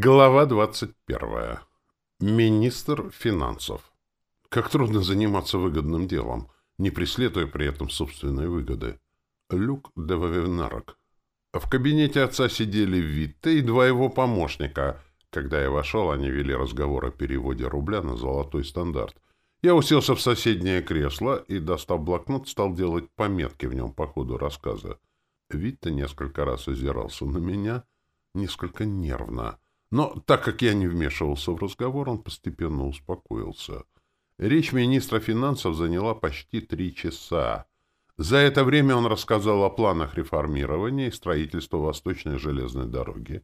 Глава 21. Министр финансов. Как трудно заниматься выгодным делом, не преследуя при этом собственной выгоды. Люк де Вавенарок. В кабинете отца сидели Витте и два его помощника. Когда я вошел, они вели разговор о переводе рубля на золотой стандарт. Я уселся в соседнее кресло и, достав блокнот, стал делать пометки в нем по ходу рассказа. Витте несколько раз озирался на меня, несколько нервно — но так как я не вмешивался в разговор, он постепенно успокоился. Речь министра финансов заняла почти три часа. За это время он рассказал о планах реформирования и строительства Восточной железной дороги,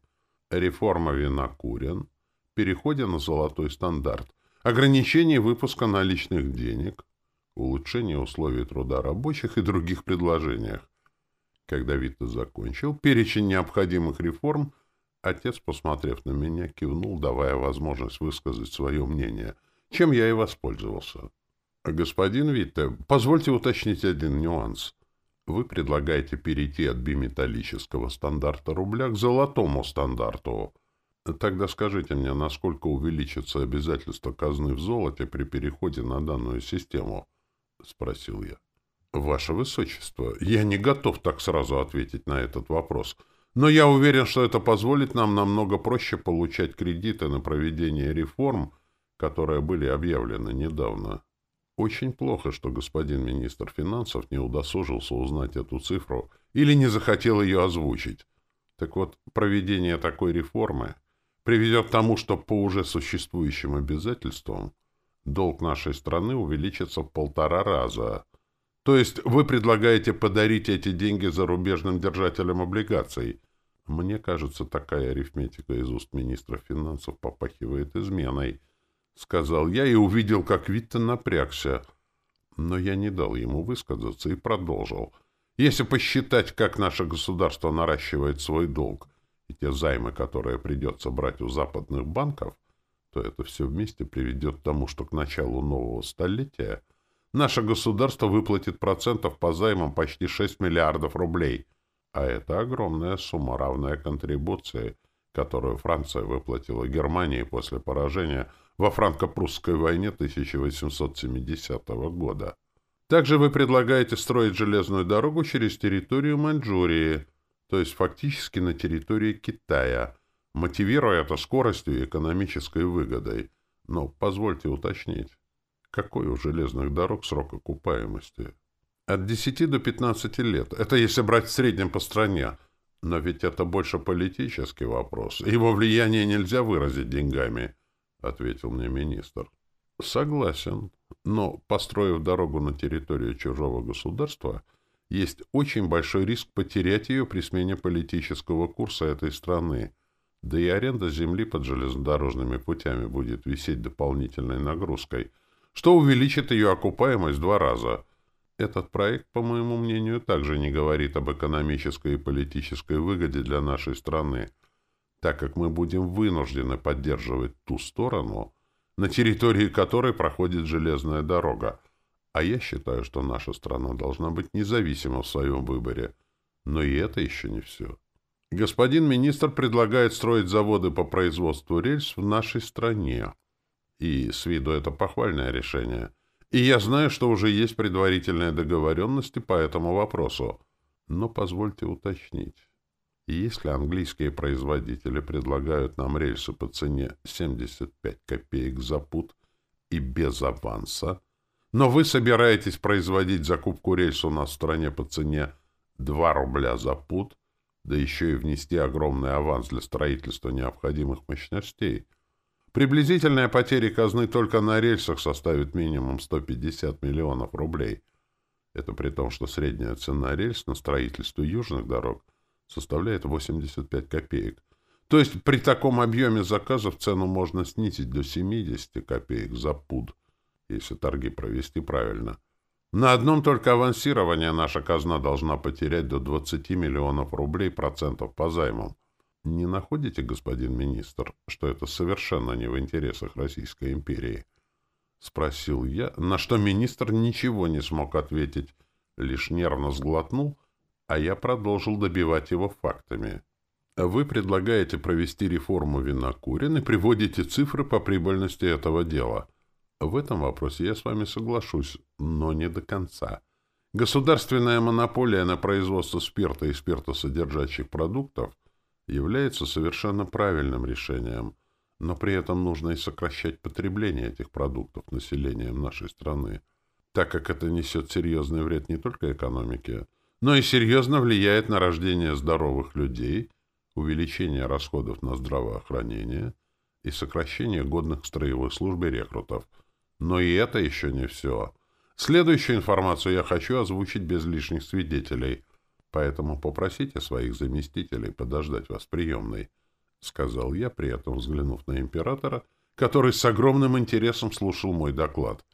реформа винокурен, переходе на золотой стандарт, ограничении выпуска наличных денег, улучшении условий труда рабочих и других предложениях. Когда Витте закончил, перечень необходимых реформ – Отец, посмотрев на меня, кивнул, давая возможность высказать свое мнение, чем я и воспользовался. «Господин Витте, позвольте уточнить один нюанс. Вы предлагаете перейти от биметаллического стандарта рубля к золотому стандарту. Тогда скажите мне, насколько увеличится обязательство казны в золоте при переходе на данную систему?» — спросил я. «Ваше Высочество, я не готов так сразу ответить на этот вопрос». Но я уверен, что это позволит нам намного проще получать кредиты на проведение реформ, которые были объявлены недавно. Очень плохо, что господин министр финансов не удосужился узнать эту цифру или не захотел ее озвучить. Так вот, проведение такой реформы приведет к тому, что по уже существующим обязательствам долг нашей страны увеличится в полтора раза. То есть вы предлагаете подарить эти деньги зарубежным держателям облигаций – мне кажется, такая арифметика из уст министра финансов попахивает изменой. Сказал я и увидел, как Витта напрягся. Но я не дал ему высказаться и продолжил. Если посчитать, как наше государство наращивает свой долг и те займы, которые придется брать у западных банков, то это все вместе приведет к тому, что к началу нового столетия наше государство выплатит процентов по займам почти 6 миллиардов рублей – а это огромная сумма, равная контрибуции, которую Франция выплатила Германии после поражения во франко-прусской войне 1870 года. Также вы предлагаете строить железную дорогу через территорию Маньчжурии, то есть фактически на территории Китая, мотивируя это скоростью и экономической выгодой. Но позвольте уточнить, какой у железных дорог срок окупаемости? от 10 до 15 лет. Это если брать в среднем по стране. Но ведь это больше политический вопрос. Его влияние нельзя выразить деньгами, — ответил мне министр. Согласен. Но, построив дорогу на территорию чужого государства, есть очень большой риск потерять ее при смене политического курса этой страны. Да и аренда земли под железнодорожными путями будет висеть дополнительной нагрузкой, что увеличит ее окупаемость в два раза — этот проект, по моему мнению, также не говорит об экономической и политической выгоде для нашей страны, так как мы будем вынуждены поддерживать ту сторону, на территории которой проходит железная дорога. А я считаю, что наша страна должна быть независима в своем выборе. Но и это еще не все. Господин министр предлагает строить заводы по производству рельс в нашей стране. И с виду это похвальное решение – и я знаю, что уже есть предварительные договоренности по этому вопросу. Но позвольте уточнить. Если английские производители предлагают нам рельсы по цене 75 копеек за пут и без аванса, но вы собираетесь производить закупку рельс у нас в стране по цене 2 рубля за пут, да еще и внести огромный аванс для строительства необходимых мощностей, Приблизительная потеря казны только на рельсах составит минимум 150 миллионов рублей. Это при том, что средняя цена рельс на строительство южных дорог составляет 85 копеек. То есть при таком объеме заказов цену можно снизить до 70 копеек за пуд, если торги провести правильно. На одном только авансировании наша казна должна потерять до 20 миллионов рублей процентов по займам. Не находите, господин министр, что это совершенно не в интересах Российской империи? Спросил я, на что министр ничего не смог ответить, лишь нервно сглотнул, а я продолжил добивать его фактами. Вы предлагаете провести реформу винокурен и приводите цифры по прибыльности этого дела. В этом вопросе я с вами соглашусь, но не до конца. Государственная монополия на производство спирта и спиртосодержащих продуктов – является совершенно правильным решением, но при этом нужно и сокращать потребление этих продуктов населением нашей страны, так как это несет серьезный вред не только экономике, но и серьезно влияет на рождение здоровых людей, увеличение расходов на здравоохранение и сокращение годных строевой службы рекрутов. Но и это еще не все. Следующую информацию я хочу озвучить без лишних свидетелей – поэтому попросите своих заместителей подождать вас в приемной», — сказал я, при этом взглянув на императора, который с огромным интересом слушал мой доклад.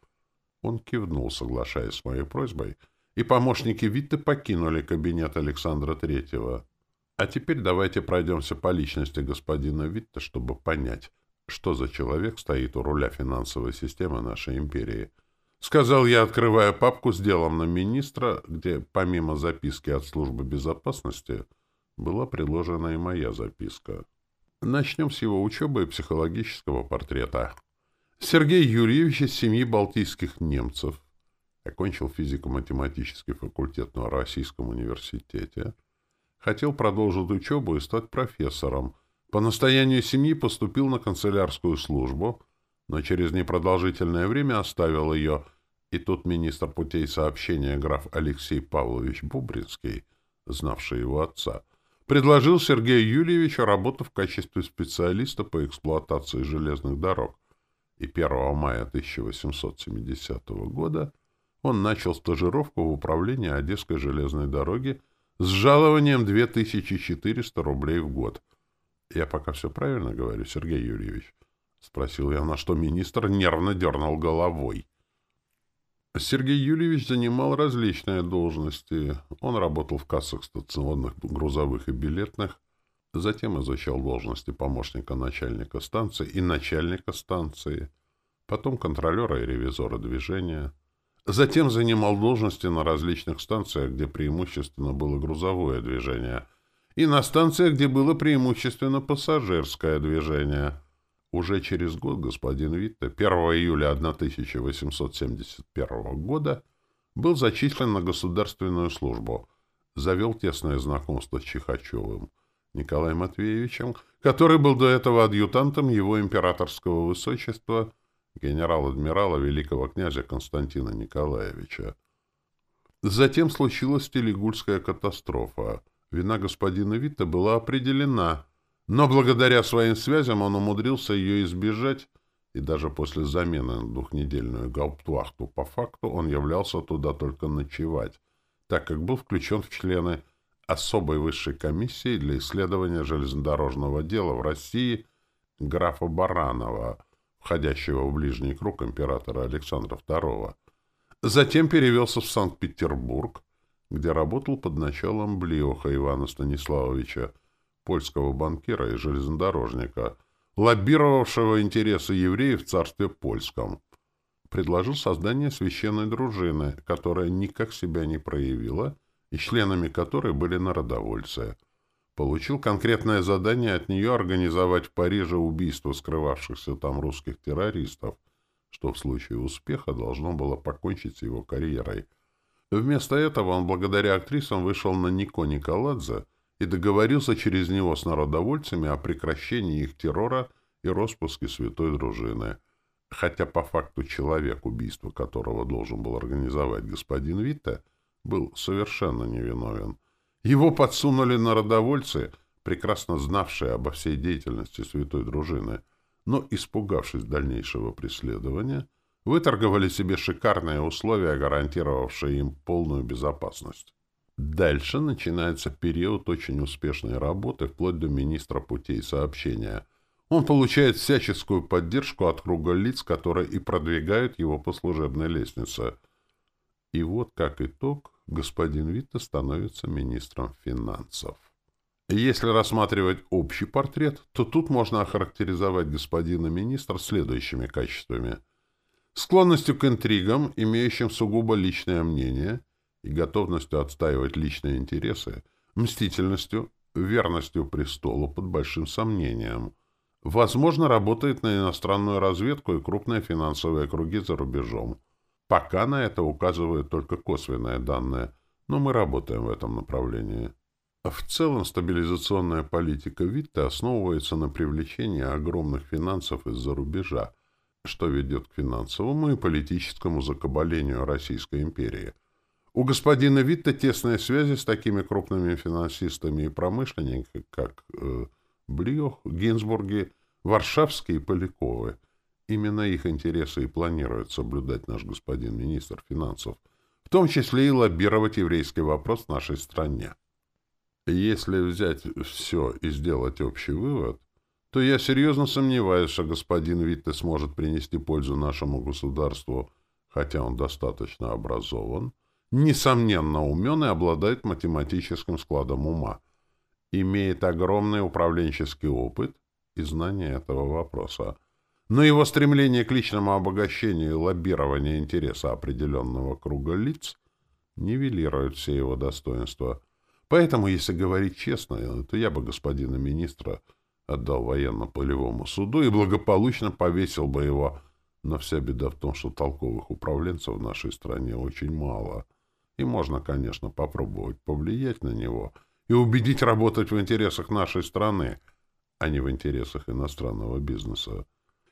Он кивнул, соглашаясь с моей просьбой, и помощники Витте покинули кабинет Александра Третьего. А теперь давайте пройдемся по личности господина Витте, чтобы понять, что за человек стоит у руля финансовой системы нашей империи — Сказал я, открывая папку с делом на министра, где помимо записки от службы безопасности была приложена и моя записка. Начнем с его учебы и психологического портрета. Сергей Юрьевич из семьи балтийских немцев. Окончил физико-математический факультет на Российском университете. Хотел продолжить учебу и стать профессором. По настоянию семьи поступил на канцелярскую службу – но через непродолжительное время оставил ее, и тут министр путей сообщения граф Алексей Павлович Бубринский, знавший его отца, предложил Сергею Юльевичу работу в качестве специалиста по эксплуатации железных дорог, и 1 мая 1870 года он начал стажировку в управлении Одесской железной дороги с жалованием 2400 рублей в год. Я пока все правильно говорю, Сергей Юрьевич? — спросил я, на что министр нервно дернул головой. Сергей Юрьевич занимал различные должности. Он работал в кассах стационарных, грузовых и билетных, затем изучал должности помощника начальника станции и начальника станции, потом контролера и ревизора движения. Затем занимал должности на различных станциях, где преимущественно было грузовое движение, и на станциях, где было преимущественно пассажирское движение — уже через год господин Витте 1 июля 1871 года был зачислен на государственную службу, завел тесное знакомство с Чихачевым Николаем Матвеевичем, который был до этого адъютантом его императорского высочества генерал-адмирала великого князя Константина Николаевича. Затем случилась Телегульская катастрофа. Вина господина Витте была определена – но благодаря своим связям он умудрился ее избежать, и даже после замены на двухнедельную гауптвахту по факту он являлся туда только ночевать, так как был включен в члены особой высшей комиссии для исследования железнодорожного дела в России графа Баранова, входящего в ближний круг императора Александра II. Затем перевелся в Санкт-Петербург, где работал под началом Блиоха Ивана Станиславовича, польского банкира и железнодорожника, лоббировавшего интересы евреев в царстве польском. Предложил создание священной дружины, которая никак себя не проявила, и членами которой были народовольцы. Получил конкретное задание от нее организовать в Париже убийство скрывавшихся там русских террористов, что в случае успеха должно было покончить с его карьерой. Вместо этого он благодаря актрисам вышел на Нико Николадзе, и договорился через него с народовольцами о прекращении их террора и распуске святой дружины. Хотя по факту человек, убийство которого должен был организовать господин Витте, был совершенно невиновен. Его подсунули народовольцы, прекрасно знавшие обо всей деятельности святой дружины, но, испугавшись дальнейшего преследования, выторговали себе шикарные условия, гарантировавшие им полную безопасность. Дальше начинается период очень успешной работы вплоть до министра путей сообщения. Он получает всяческую поддержку от круга лиц, которые и продвигают его по служебной лестнице. И вот как итог, господин Витте становится министром финансов. Если рассматривать общий портрет, то тут можно охарактеризовать господина министра следующими качествами. Склонностью к интригам, имеющим сугубо личное мнение – и готовностью отстаивать личные интересы, мстительностью, верностью престолу под большим сомнением. Возможно, работает на иностранную разведку и крупные финансовые круги за рубежом. Пока на это указывают только косвенные данные, но мы работаем в этом направлении. В целом стабилизационная политика Витте основывается на привлечении огромных финансов из-за рубежа, что ведет к финансовому и политическому закабалению Российской империи – у господина Витта тесные связи с такими крупными финансистами и промышленниками, как э, Блиох, Гинзбурги, Варшавские и Поляковы. Именно их интересы и планирует соблюдать наш господин министр финансов, в том числе и лоббировать еврейский вопрос в нашей стране. Если взять все и сделать общий вывод, то я серьезно сомневаюсь, что господин Витте сможет принести пользу нашему государству, хотя он достаточно образован, несомненно умен и обладает математическим складом ума, имеет огромный управленческий опыт и знание этого вопроса. Но его стремление к личному обогащению и лоббирование интереса определенного круга лиц нивелирует все его достоинства. Поэтому, если говорить честно, то я бы господина министра отдал военно-полевому суду и благополучно повесил бы его. Но вся беда в том, что толковых управленцев в нашей стране очень мало — и можно, конечно, попробовать повлиять на него и убедить работать в интересах нашей страны, а не в интересах иностранного бизнеса.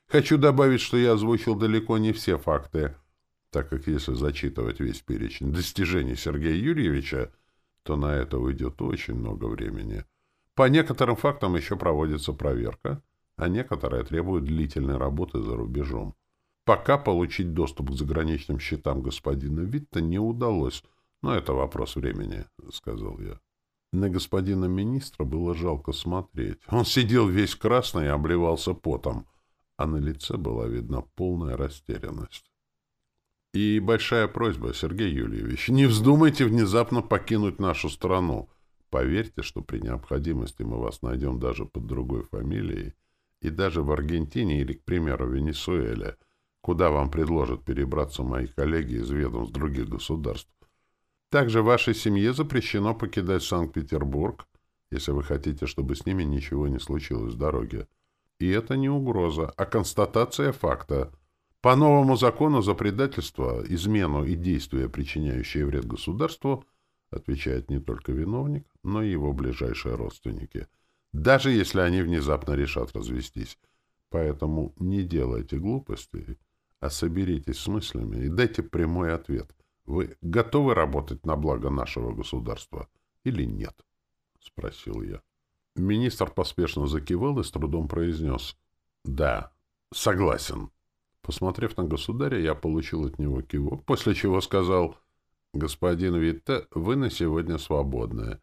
Хочу добавить, что я озвучил далеко не все факты, так как если зачитывать весь перечень достижений Сергея Юрьевича, то на это уйдет очень много времени. По некоторым фактам еще проводится проверка, а некоторые требуют длительной работы за рубежом. Пока получить доступ к заграничным счетам господина Витта не удалось, но это вопрос времени, — сказал я. На господина министра было жалко смотреть. Он сидел весь красный и обливался потом, а на лице была видна полная растерянность. И большая просьба, Сергей Юльевич, не вздумайте внезапно покинуть нашу страну. Поверьте, что при необходимости мы вас найдем даже под другой фамилией и даже в Аргентине или, к примеру, Венесуэле, куда вам предложат перебраться мои коллеги из ведомств других государств. Также вашей семье запрещено покидать Санкт-Петербург, если вы хотите, чтобы с ними ничего не случилось в дороге. И это не угроза, а констатация факта. По новому закону за предательство, измену и действия, причиняющие вред государству, отвечает не только виновник, но и его ближайшие родственники, даже если они внезапно решат развестись. Поэтому не делайте глупостей, а соберитесь с мыслями и дайте прямой ответ. Вы готовы работать на благо нашего государства или нет? — спросил я. Министр поспешно закивал и с трудом произнес. — Да, согласен. Посмотрев на государя, я получил от него кивок, после чего сказал, «Господин Витте, вы на сегодня свободны.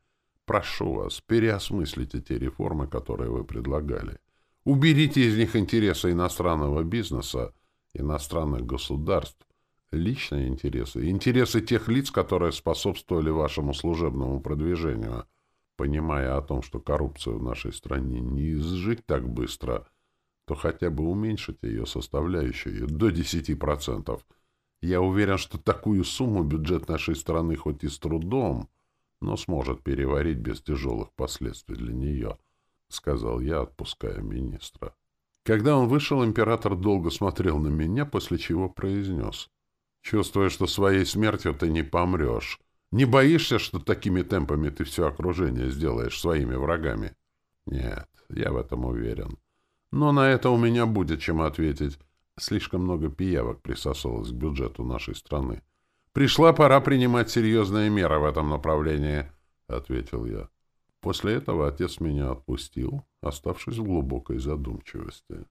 Прошу вас, переосмыслите те реформы, которые вы предлагали. Уберите из них интересы иностранного бизнеса, иностранных государств личные интересы, интересы тех лиц, которые способствовали вашему служебному продвижению. Понимая о том, что коррупцию в нашей стране не изжить так быстро, то хотя бы уменьшить ее составляющую до 10%. Я уверен, что такую сумму бюджет нашей страны хоть и с трудом, но сможет переварить без тяжелых последствий для нее, — сказал я, отпуская министра. Когда он вышел, император долго смотрел на меня, после чего произнес — Чувствуя, что своей смертью ты не помрешь. Не боишься, что такими темпами ты все окружение сделаешь своими врагами? Нет, я в этом уверен. Но на это у меня будет чем ответить. Слишком много пиявок присосалось к бюджету нашей страны. Пришла пора принимать серьезные меры в этом направлении, — ответил я. После этого отец меня отпустил, оставшись в глубокой задумчивости.